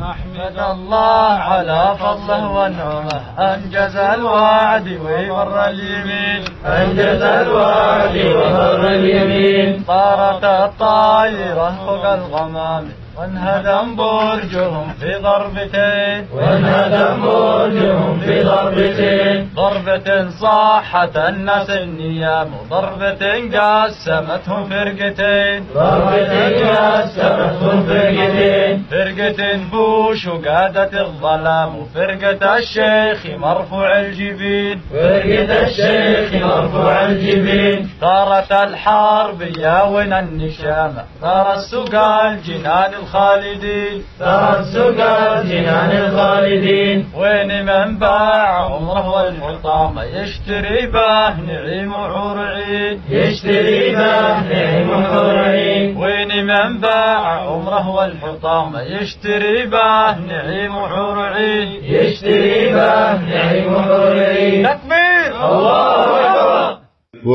نحمد الله على فضله ونعمه. أنجز الوعد وبر اليمين. أنجز الوعد وبر اليمين. طارت الطائرة فوق الغمام. وانهدم برجهم في ضربتين. وانهدم برجهم في ضربتين. ضربة صاحت الناس النيام. وضربة قسمتهم فرقتين. ضربة قسمتهم فرقتين. فرقة بوش وقادة الظلام وفرقة الشيخ مرفوع الجبين. فرقة الشيخ مرفوع الجبين. ثارت الحرب يا وين النشامة ثار السقال جنان الخالدين. ثار السقال جنان الخالدين. وين من باع عمره والحطام يشتري به نعيم عين يشتري به نعيم عمره والحطام. يشتري به نعيم وحور عين يشتري به نعيم وحور عين تكبير. الله.